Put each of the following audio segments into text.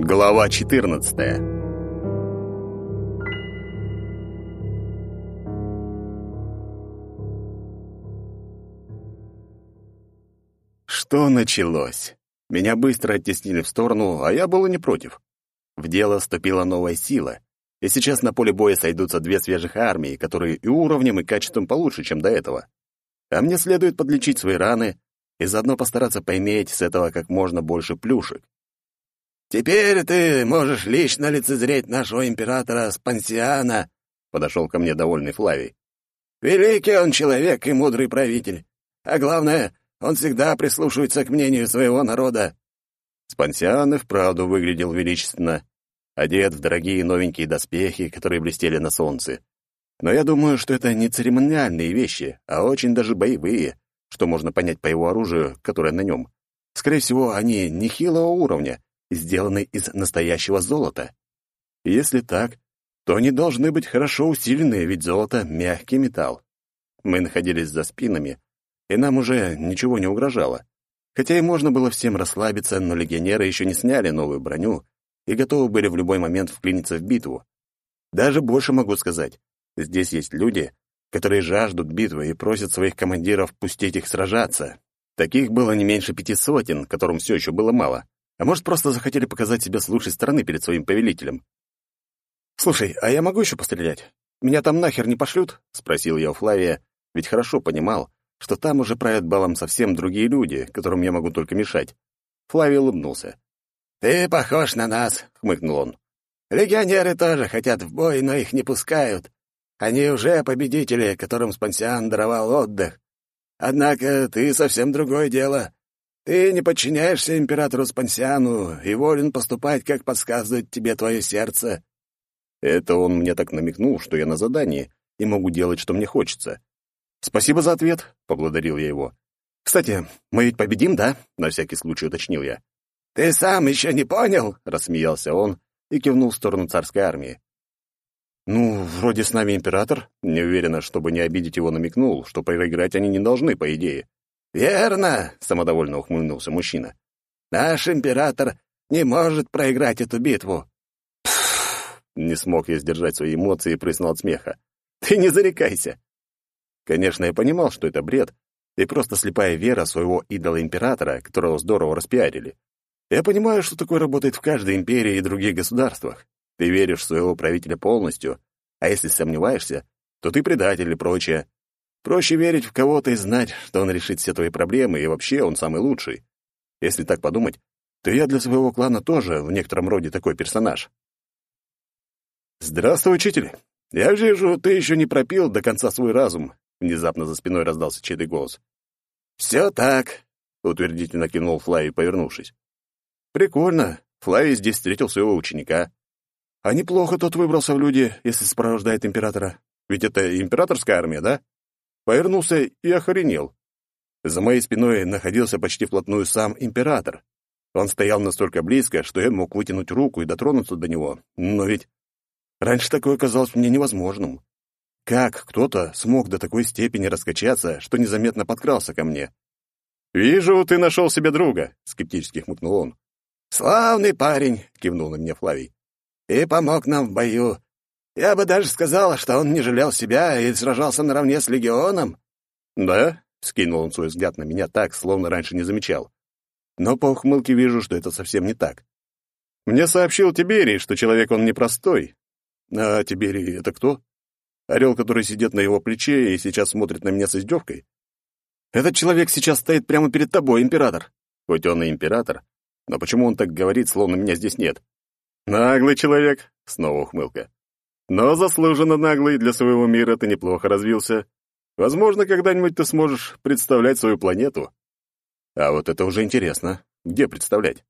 Глава 14. Что началось? Меня быстро оттеснили в сторону, а я был и не против. В дело вступила новая сила, и сейчас на поле боя сойдутся две свежих армии, которые и уровнем, и качеством получше, чем до этого. А мне следует подлечить свои раны и заодно постараться поиметь с этого как можно больше плюшек. «Теперь ты можешь лично лицезреть нашего императора Спансиана», — подошел ко мне довольный Флавий. «Великий он человек и мудрый правитель. А главное, он всегда прислушивается к мнению своего народа». Спансиан и вправду выглядел величественно, одет в дорогие новенькие доспехи, которые блестели на солнце. Но я думаю, что это не церемониальные вещи, а очень даже боевые, что можно понять по его оружию, которое на нем. Скорее всего, они нехилого уровня, сделаны из настоящего золота. Если так, то они должны быть хорошо усиленные, ведь золото — мягкий металл. Мы находились за спинами, и нам уже ничего не угрожало. Хотя и можно было всем расслабиться, но легионеры еще не сняли новую броню и готовы были в любой момент вклиниться в битву. Даже больше могу сказать. Здесь есть люди, которые жаждут битвы и просят своих командиров пустить их сражаться. Таких было не меньше пяти сотен, которым все еще было мало. А может, просто захотели показать себя с лучшей стороны перед своим повелителем. «Слушай, а я могу еще пострелять? Меня там нахер не пошлют?» — спросил я у Флавия, ведь хорошо понимал, что там уже правят балом совсем другие люди, которым я могу только мешать. Флавий улыбнулся. «Ты похож на нас», — хмыкнул он. «Легионеры тоже хотят в бой, но их не пускают. Они уже победители, которым Спансиан даровал отдых. Однако ты совсем другое дело. Ты не подчиняешься императору Спансиану и волен поступать, как подсказывает тебе твое сердце». Это он мне так намекнул, что я на задании и могу делать, что мне хочется. «Спасибо за ответ», — поблагодарил я его. «Кстати, мы ведь победим, да?» — на всякий случай уточнил я. «Ты сам еще не понял?» — рассмеялся он и кивнул в сторону царской армии. «Ну, вроде с нами император. Не уверена, чтобы не обидеть его, намекнул, что проиграть они не должны, по идее. «Верно», — самодовольно ухмыльнулся мужчина. «Наш император не может проиграть эту битву». Не смог я сдержать свои эмоции и прыснул от смеха. «Ты не зарекайся!» Конечно, я понимал, что это бред, и просто слепая вера своего идола-императора, которого здорово распиарили. Я понимаю, что такое работает в каждой империи и других государствах. Ты веришь в своего правителя полностью, а если сомневаешься, то ты предатель и прочее. Проще верить в кого-то и знать, что он решит все твои проблемы, и вообще он самый лучший. Если так подумать, то я для своего клана тоже в некотором роде такой персонаж. «Здравствуй, учитель. Я вижу, ты еще не пропил до конца свой разум», — внезапно за спиной раздался чей-то голос. «Все так», — утвердительно кивнул Флавий, повернувшись. «Прикольно. Флавий здесь встретил своего ученика. А неплохо тот выбрался в люди, если сопровождает императора. Ведь это императорская армия, да?» Повернулся и охренел. За моей спиной находился почти вплотную сам император. Он стоял настолько близко, что я мог вытянуть руку и дотронуться до него. Но ведь раньше такое казалось мне невозможным. Как кто-то смог до такой степени раскачаться, что незаметно подкрался ко мне? «Вижу, ты нашел себе друга», — скептически хмыкнул он. «Славный парень», — кивнул на меня Флавий. «И помог нам в бою. Я бы даже сказал, что он не жалел себя и сражался наравне с легионом. Да? Скинул он свой взгляд на меня так, словно раньше не замечал. Но по ухмылке вижу, что это совсем не так. Мне сообщил Тиберий, что человек он непростой. А Тиберий — это кто? Орел, который сидит на его плече и сейчас смотрит на меня с издевкой? Этот человек сейчас стоит прямо перед тобой, император. Хоть он и император, но почему он так говорит, словно меня здесь нет? Наглый человек, снова ухмылка. Но заслуженно наглый для своего мира ты неплохо развился. Возможно, когда-нибудь ты сможешь представлять свою планету. А вот это уже интересно. Где представлять?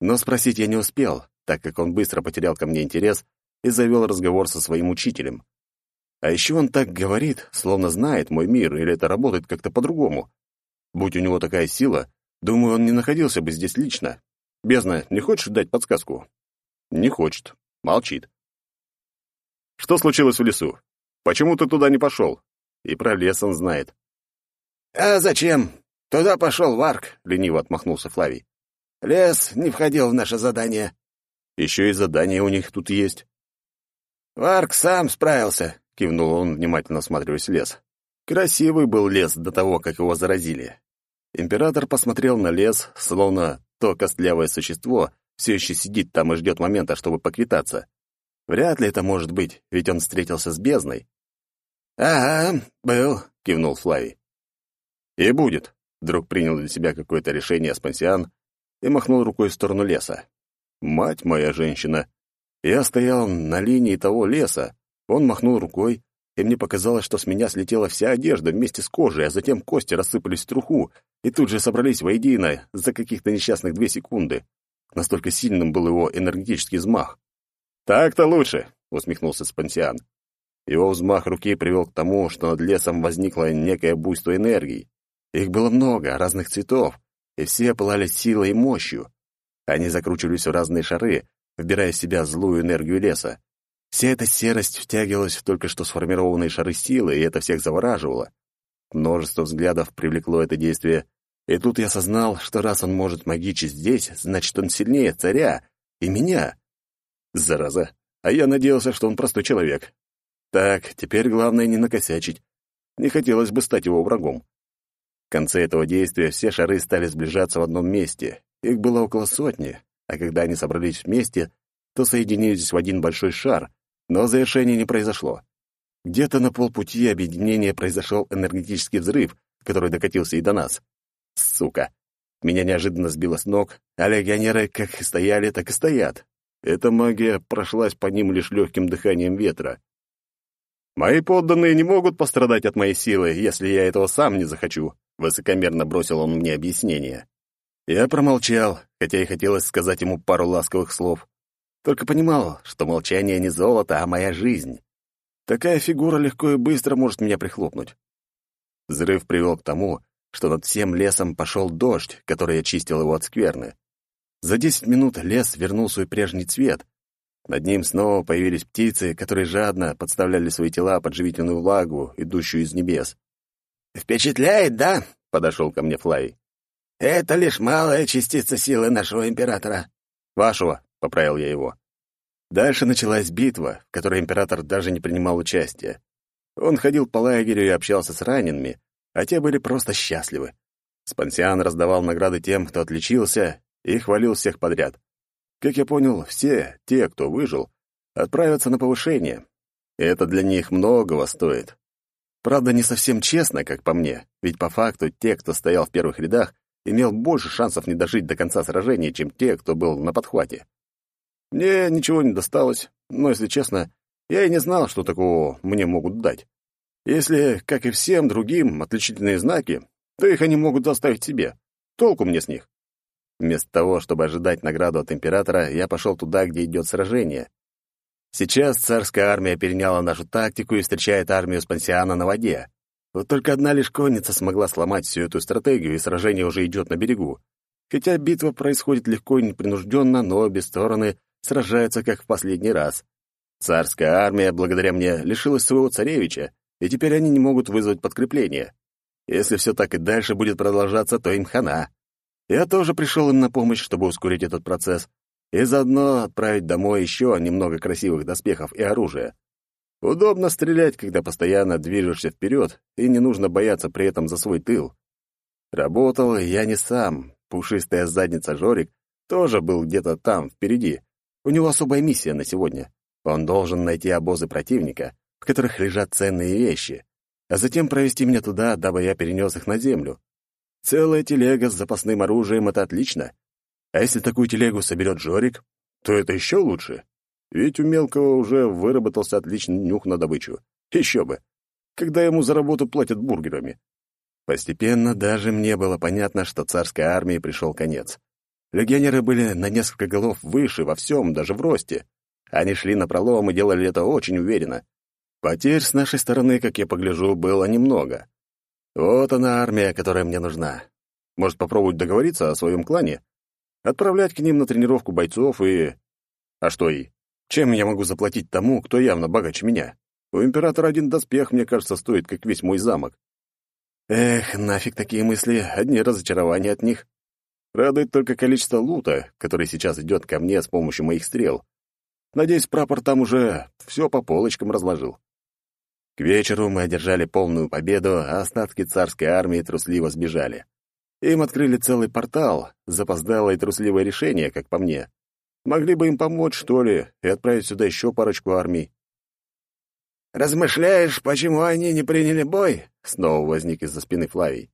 Но спросить я не успел, так как он быстро потерял ко мне интерес и завел разговор со своим учителем. А еще он так говорит, словно знает мой мир, или это работает как-то по-другому. Будь у него такая сила, думаю, он не находился бы здесь лично. Бездна, не хочешь дать подсказку? Не хочет. Молчит. Что случилось в лесу? Почему ты туда не пошел? И про лес он знает. «А зачем? Туда пошел Варк», — лениво отмахнулся Флавий. «Лес не входил в наше задание. Еще и задания у них тут есть. «Варк сам справился», — кивнул он, внимательно осматриваясь лес. Красивый был лес до того, как его заразили. Император посмотрел на лес, словно то костлявое существо все еще сидит там и ждет момента, чтобы поквитаться. Вряд ли это может быть, ведь он встретился с бездной. «Ага, был», — кивнул Флавий. «И будет», — вдруг принял для себя какое-то решение Спансиан и махнул рукой в сторону леса. «Мать моя женщина!» Я стоял на линии того леса, он махнул рукой, и мне показалось, что с меня слетела вся одежда вместе с кожей, а затем кости рассыпались в труху и тут же собрались воедино за каких-то несчастных две секунды. Настолько сильным был его энергетический взмах. «Так-то лучше», — усмехнулся Спансиан. Его взмах руки привел к тому, что над лесом возникло некое буйство энергии. Их было много, разных цветов, и все пылали силой и мощью. Они закручивались в разные шары, вбирая в себя злую энергию леса. Вся эта серость втягивалась в только что сформированные шары силы, и это всех завораживало. Множество взглядов привлекло это действие, и тут я осознал, что раз он может магичить здесь, значит, он сильнее царя и меня. Зараза, а я надеялся, что он простой человек. Так, теперь главное не накосячить. Не хотелось бы стать его врагом. В конце этого действия все шары стали сближаться в одном месте. Их было около сотни, а когда они собрались вместе, то соединились в один большой шар, но завершения не произошло. Где-то на полпути объединения произошел энергетический взрыв, который докатился и до нас. Сука! Меня неожиданно сбило с ног, а легионеры как стояли, так и стоят. Эта магия прошлась по ним лишь легким дыханием ветра. «Мои подданные не могут пострадать от моей силы, если я этого сам не захочу», — высокомерно бросил он мне объяснение. Я промолчал, хотя и хотелось сказать ему пару ласковых слов. Только понимал, что молчание не золото, а моя жизнь. Такая фигура легко и быстро может меня прихлопнуть. Взрыв привел к тому, что над всем лесом пошел дождь, который очистил его от скверны. За десять минут лес вернул свой прежний цвет. Над ним снова появились птицы, которые жадно подставляли свои тела под живительную влагу, идущую из небес. «Впечатляет, да?» — подошел ко мне Флай. «Это лишь малая частица силы нашего императора». «Вашего», — поправил я его. Дальше началась битва, в которой император даже не принимал участия. Он ходил по лагерю и общался с ранеными, а те были просто счастливы. Спансиан раздавал награды тем, кто отличился, и хвалил всех подряд. Как я понял, все, те, кто выжил, отправятся на повышение. И это для них многого стоит. Правда, не совсем честно, как по мне, ведь по факту те, кто стоял в первых рядах, имел больше шансов не дожить до конца сражения, чем те, кто был на подхвате. Мне ничего не досталось, но, если честно, я и не знал, что такого мне могут дать. Если, как и всем другим, отличительные знаки, то их они могут оставить себе. Толку мне с них. Вместо того, чтобы ожидать награду от императора, я пошел туда, где идет сражение. Сейчас царская армия переняла нашу тактику и встречает армию Спансиана на воде. Вот только одна лишь конница смогла сломать всю эту стратегию, и сражение уже идет на берегу. Хотя битва происходит легко и непринужденно, но обе стороны сражаются как в последний раз. Царская армия, благодаря мне, лишилась своего царевича, и теперь они не могут вызвать подкрепление. Если все так и дальше будет продолжаться, то им хана. Я тоже пришел им на помощь, чтобы ускорить этот процесс, и заодно отправить домой еще немного красивых доспехов и оружия. Удобно стрелять, когда постоянно движешься вперед, и не нужно бояться при этом за свой тыл. Работал я не сам. Пушистая задница Жорик тоже был где-то там, впереди. У него особая миссия на сегодня. Он должен найти обозы противника, в которых лежат ценные вещи, а затем провести меня туда, дабы я перенес их на землю. Целая телега с запасным оружием — это отлично. А если такую телегу соберет Жорик, то это еще лучше. Ведь у мелкого уже выработался отличный нюх на добычу. Еще бы. Когда ему за работу платят бургерами. Постепенно даже мне было понятно, что царской армии пришел конец. Легионеры были на несколько голов выше во всем, даже в росте. Они шли на пролом и делали это очень уверенно. Потерь с нашей стороны, как я погляжу, было немного. Вот она армия, которая мне нужна. Может, попробовать договориться о своем клане? Отправлять к ним на тренировку бойцов и... А что и? Чем я могу заплатить тому, кто явно богаче меня? У императора один доспех, мне кажется, стоит, как весь мой замок. Эх, нафиг такие мысли, одни разочарования от них. Радует только количество лута, который сейчас идет ко мне с помощью моих стрел. Надеюсь, прапор там уже все по полочкам разложил. К вечеру мы одержали полную победу, а остатки царской армии трусливо сбежали. Им открыли целый портал, запоздалое и трусливое решение, как по мне. Могли бы им помочь, что ли, и отправить сюда еще парочку армий. «Размышляешь, почему они не приняли бой?» — снова возник из-за спины Флавий.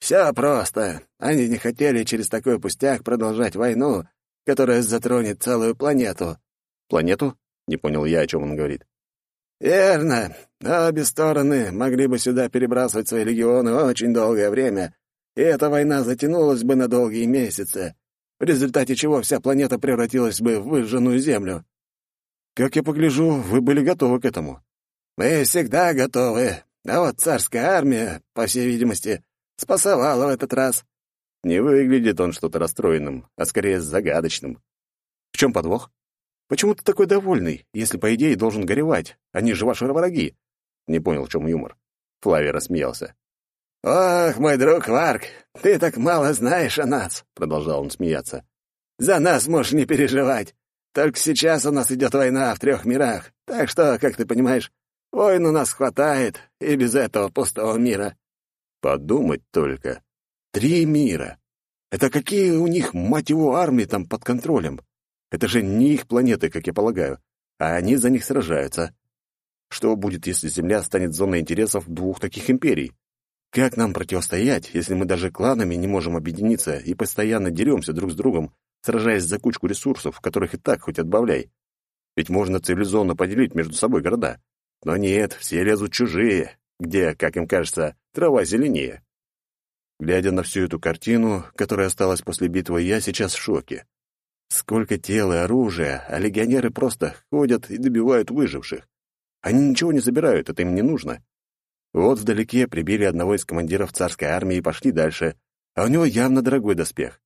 «Все просто. Они не хотели через такой пустяк продолжать войну, которая затронет целую планету». «Планету?» — не понял я, о чем он говорит. «Верно. Обе стороны могли бы сюда перебрасывать свои легионы очень долгое время, и эта война затянулась бы на долгие месяцы, в результате чего вся планета превратилась бы в выжженную землю». «Как я погляжу, вы были готовы к этому». «Мы всегда готовы. А вот царская армия, по всей видимости, спасовала в этот раз». Не выглядит он что-то расстроенным, а скорее загадочным. В чем подвох? Почему ты такой довольный, если, по идее, должен горевать? Они же ваши враги. Не понял, в чем юмор. Флавий рассмеялся. «Ох, мой друг Варк, ты так мало знаешь о нас», — продолжал он смеяться. «За нас можешь не переживать. Только сейчас у нас идет война в трех мирах, так что, как ты понимаешь, войн у нас хватает и без этого пустого мира». Подумать только. Три мира. Это какие у них, мать его, армии там под контролем? Это же не их планеты, как я полагаю, а они за них сражаются. Что будет, если Земля станет зоной интересов двух таких империй? Как нам противостоять, если мы даже кланами не можем объединиться и постоянно деремся друг с другом, сражаясь за кучку ресурсов, которых и так хоть отбавляй? Ведь можно цивилизованно поделить между собой города. Но нет, все лезут чужие, где, как им кажется, трава зеленее. Глядя на всю эту картину, которая осталась после битвы, я сейчас в шоке. Сколько тел и оружия, а легионеры просто ходят и добивают выживших. Они ничего не забирают, это им не нужно. Вот вдалеке прибили одного из командиров царской армии и пошли дальше, а у него явно дорогой доспех.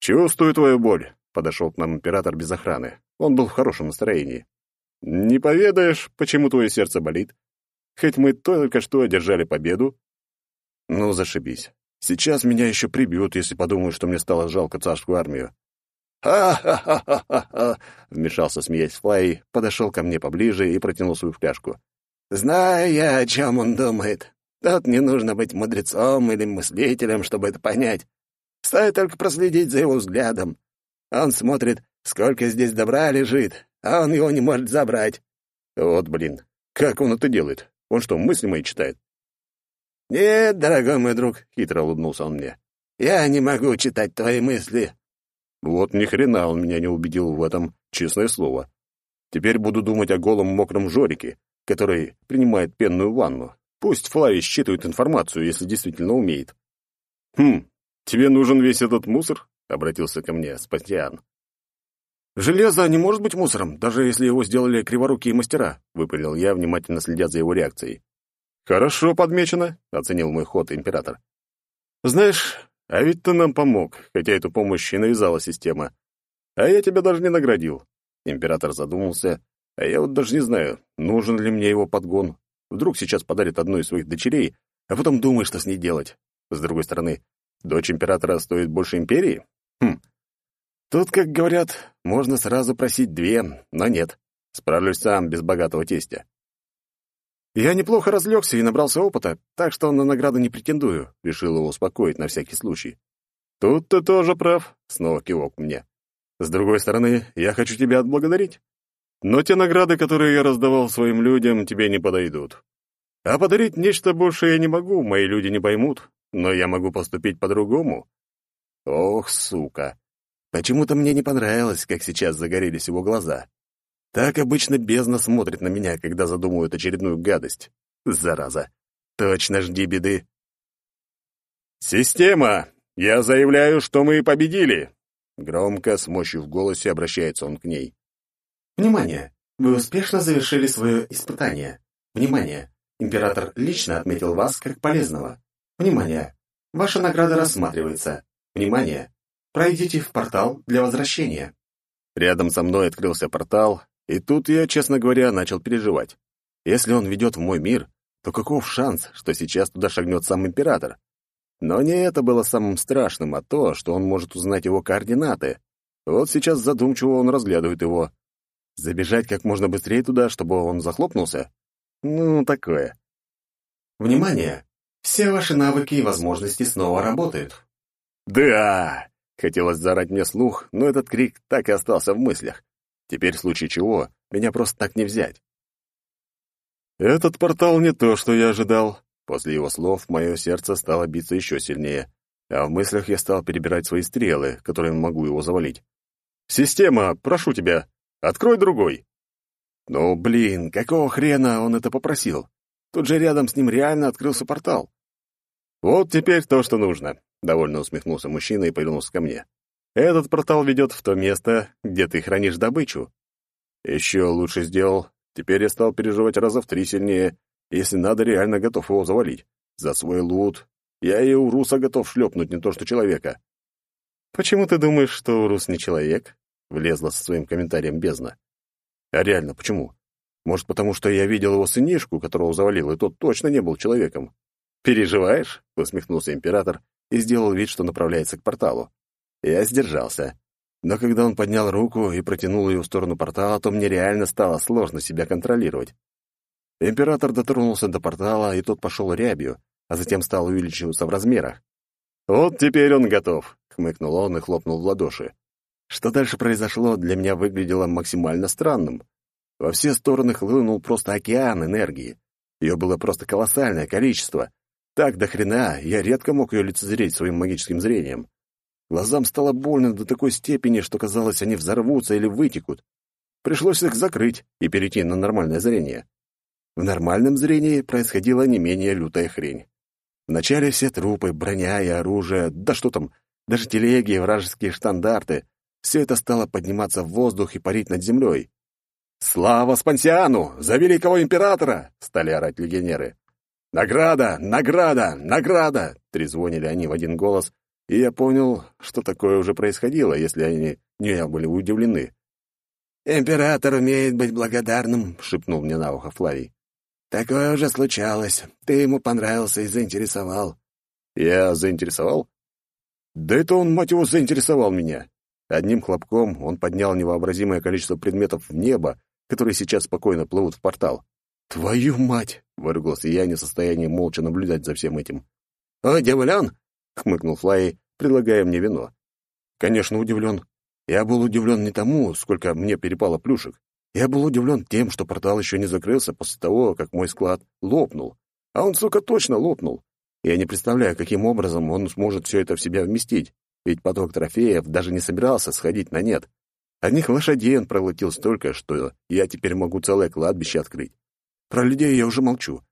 «Чувствую твою боль», — подошел к нам император без охраны. Он был в хорошем настроении. «Не поведаешь, почему твое сердце болит? Хоть мы только что одержали победу». «Ну, зашибись. Сейчас меня еще прибьют, если подумают, что мне стало жалко царскую армию. «Ха-ха-ха-ха-ха!» — вмешался, смеясь Флай, подошел ко мне поближе и протянул свою фляжку. «Знаю я, о чем он думает. Тут не нужно быть мудрецом или мыслителем, чтобы это понять. Стоит только проследить за его взглядом. Он смотрит, сколько здесь добра лежит, а он его не может забрать». «Вот блин, как он это делает? Он что, мысли мои читает?» «Нет, дорогой мой друг», — хитро улыбнулся он мне, — «я не могу читать твои мысли. Вот ни хрена он меня не убедил в этом, честное слово. Теперь буду думать о голом мокром Жорике, который принимает пенную ванну. Пусть Флавий считывает информацию, если действительно умеет. «Хм, тебе нужен весь этот мусор?» — обратился ко мне Спастиан. «Железо не может быть мусором, даже если его сделали криворукие мастера», — выпалил я, внимательно следя за его реакцией. «Хорошо подмечено», — оценил мой ход император. «Знаешь, а ведь ты нам помог, хотя эту помощь и навязала система. А я тебя даже не наградил. Император задумался, а я вот даже не знаю, нужен ли мне его подгон. Вдруг сейчас подарит одну из своих дочерей, а потом думает, что с ней делать. С другой стороны, дочь императора стоит больше империи? Хм. Тут, как говорят, можно сразу просить две, но нет. Справлюсь сам без богатого тестя. «Я неплохо разлегся и набрался опыта, так что на награду не претендую», — решил его успокоить на всякий случай. «Тут ты тоже прав», — снова кивок мне. «С другой стороны, я хочу тебя отблагодарить. Но те награды, которые я раздавал своим людям, тебе не подойдут. А подарить нечто больше я не могу, мои люди не поймут, но я могу поступить по-другому». Ох, сука! Почему-то мне не понравилось, как сейчас загорелись его глаза. Так обычно бездна смотрит на меня, когда задумывают очередную гадость. Зараза. Точно жди беды. «Система! Я заявляю, что мы победили!» Громко, с мощью в голосе, обращается он к ней. «Внимание! Вы успешно завершили свое испытание. Внимание! Император лично отметил вас как полезного. Внимание! Ваша награда рассматривается. Внимание! Пройдите в портал для возвращения». Рядом со мной открылся портал, и тут я, честно говоря, начал переживать. Если он ведет в мой мир, то каков шанс, что сейчас туда шагнет сам император? Но не это было самым страшным, а то, что он может узнать его координаты. Вот сейчас задумчиво он разглядывает его. Забежать как можно быстрее туда, чтобы он захлопнулся? Ну, такое. Внимание! Все ваши навыки и возможности снова работают. Да! Хотелось заорать мне слух, но этот крик так и остался в мыслях. Теперь в случае чего меня просто так не взять. Этот портал не то, что я ожидал. После его слов мое сердце стало биться еще сильнее, а в мыслях я стал перебирать свои стрелы, которыми могу его завалить. «Система, прошу тебя, открой другой!» Ну, блин, какого хрена он это попросил? Тут же рядом с ним реально открылся портал. «Вот теперь то, что нужно», — довольно усмехнулся мужчина и повернулся ко мне. «Этот портал ведет в то место, где ты хранишь добычу». Еще лучше сделал. Теперь я стал переживать раза в три сильнее. Если надо, реально готов его завалить. За свой лут. Я и Уруса готов шлепнуть, не то что человека. «Почему ты думаешь, что Урус не человек?» — влезла со своим комментарием бездна. «А реально, почему? Может, потому что я видел его сынишку, которого завалил, и тот точно не был человеком?» «Переживаешь?» — усмехнулся император и сделал вид, что направляется к порталу. Я сдержался. Но когда он поднял руку и протянул ее в сторону портала, то мне реально стало сложно себя контролировать. Император дотронулся до портала, и тот пошел рябью, а затем стал увеличиваться в размерах. «Вот теперь он готов», — хмыкнул он и хлопнул в ладоши. Что дальше произошло, для меня выглядело максимально странным. Во все стороны хлынул просто океан энергии. Ее было просто колоссальное количество, так до хрена, я редко мог ее лицезреть своим магическим зрением. Глазам стало больно до такой степени, что казалось, они взорвутся или вытекут. Пришлось их закрыть и перейти на нормальное зрение. В нормальном зрении происходила не менее лютая хрень. Вначале все трупы, броня и оружие, да что там, даже телеги, вражеские штандарты — все это стало подниматься в воздух и парить над землей. «Слава Спансиану! За великого императора!» — стали орать легионеры. «Награда! Награда! Награда!» — трезвонили они в один голос, и я понял, что такое уже происходило, если они не были удивлены. «Император умеет быть благодарным», — шепнул мне на ухо Флавий. «Такое уже случалось. Ты ему понравился и заинтересовал». «Я заинтересовал?» «Да это он, мать его, заинтересовал меня». Одним хлопком он поднял невообразимое количество предметов в небо, которые сейчас спокойно плывут в портал. «Твою мать!» — выругался я, не в состоянии молча наблюдать за всем этим. «Удивлен?» — хмыкнул Флай, предлагая мне вино. «Конечно, удивлен. Я был удивлен не тому, сколько мне перепало плюшек. Я был удивлен тем, что портал еще не закрылся после того, как мой склад лопнул. А он, сука, точно лопнул. Я не представляю, каким образом он сможет все это в себя вместить, ведь поток трофеев даже не собирался сходить на нет. Одних лошадей он проглотил столько, что я теперь могу целое кладбище открыть. Про людей я уже молчу.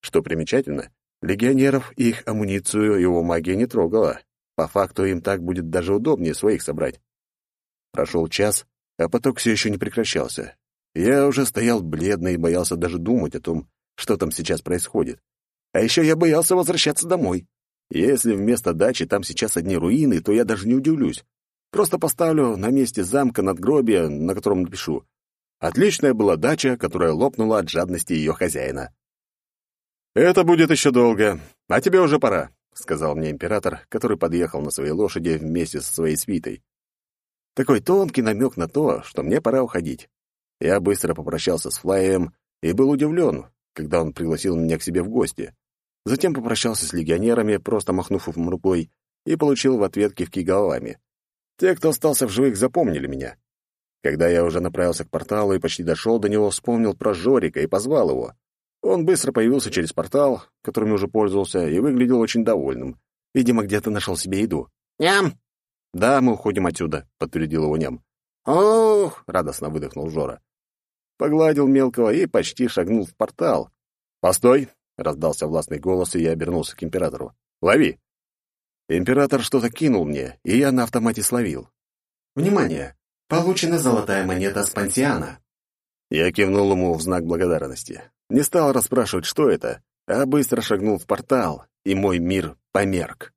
Что примечательно, легионеров их амуницию его магия не трогала. По факту им так будет даже удобнее своих собрать. Прошел час, а поток все еще не прекращался. Я уже стоял бледный и боялся даже думать о том, что там сейчас происходит. А еще я боялся возвращаться домой. Если вместо дачи там сейчас одни руины, то я даже не удивлюсь. Просто поставлю на месте замка надгробие, на котором напишу Отличная была дача, которая лопнула от жадности ее хозяина. «Это будет еще долго, а тебе уже пора», — сказал мне император, который подъехал на своей лошади вместе со своей свитой. Такой тонкий намек на то, что мне пора уходить. Я быстро попрощался с Флаем и был удивлен, когда он пригласил меня к себе в гости. Затем попрощался с легионерами, просто махнув им рукой, и получил в ответ кивки головами. Те, кто остался в живых, запомнили меня. Когда я уже направился к порталу и почти дошел до него, вспомнил про Жорика и позвал его. Он быстро появился через портал, которым уже пользовался, и выглядел очень довольным. Видимо, где-то нашел себе еду. «Ням!» «Да, мы уходим отсюда», — подтвердил его Ням. «Ух!» — радостно выдохнул Жора. Погладил мелкого и почти шагнул в портал. «Постой!» — раздался властный голос, и я обернулся к императору. «Лови!» Император что-то кинул мне, и я на автомате словил. «Внимание! Получена золотая монета Спансиана. Я кивнул ему в знак благодарности. Не стал расспрашивать, что это, а быстро шагнул в портал, и мой мир померк.